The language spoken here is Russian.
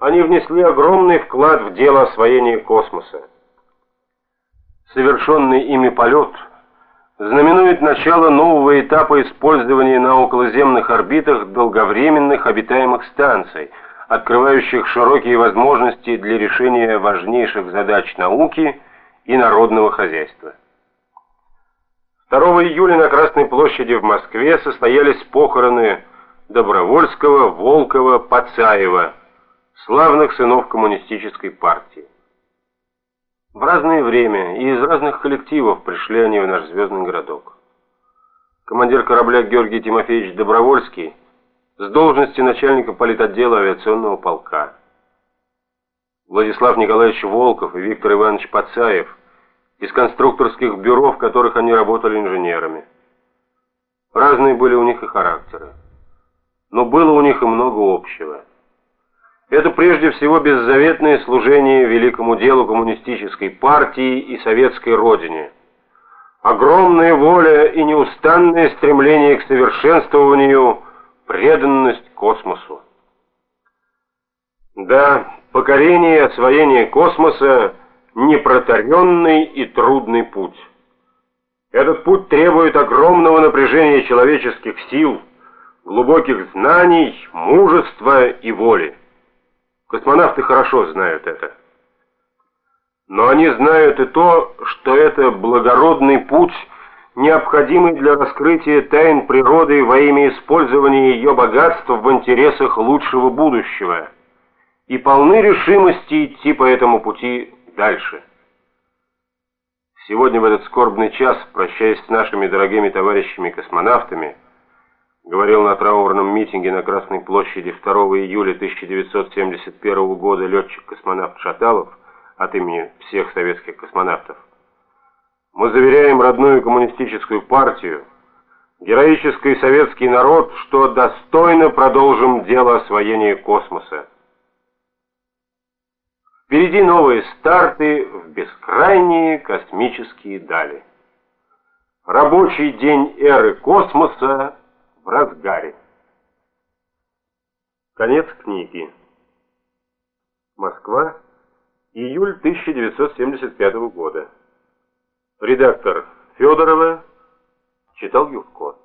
они внесли огромный вклад в дело освоения космоса. Совершенный ими полет знаменует начало нового этапа использования на околоземных орбитах долговременных обитаемых станций, открывающих широкие возможности для решения важнейших задач науки и народного хозяйства. 2 июля на Красной площади в Москве состоялись похороны Добровольского, Волкова, Пацаева, славных сынов коммунистической партии. В разное время и из разных коллективов пришли они в наш звездный городок. Командир корабля Георгий Тимофеевич Добровольский с должности начальника политотдела авиационного полка. Владислав Николаевич Волков и Виктор Иванович Пацаев из конструкторских бюро, в которых они работали инженерами. Разные были у них и характеры. Но было у них и много общего. Это прежде всего беззаветное служение великому делу коммунистической партии и советской родине. Огромная воля и неустанное стремление к совершенствованию, преданность космосу. Да, покорение и освоение космоса – непротаренный и трудный путь. Этот путь требует огромного напряжения человеческих сил, глубоких знаний, мужества и воли. Космонавты хорошо знают это. Но они знают и то, что это благородный путь, необходимый для раскрытия тайн природы во имя использования ее богатств в интересах лучшего будущего, и полны решимости идти по этому пути дальше. Сегодня в этот скорбный час, прощаясь с нашими дорогими товарищами-космонавтами, говорил на траурном митинге на Красной площади 2 июля 1971 года летчик-космонавт Шаталов от имени всех советских космонавтов. Мы заверяем родную коммунистическую партию, героический советский народ, что достойно продолжим дело освоения космоса. Впереди новые старты в бескрайние космические дали. Рабочий день эры космоса в разгаре. Конец книги. Москва, июль 1975 года. Редактор Федорова читал Юрко.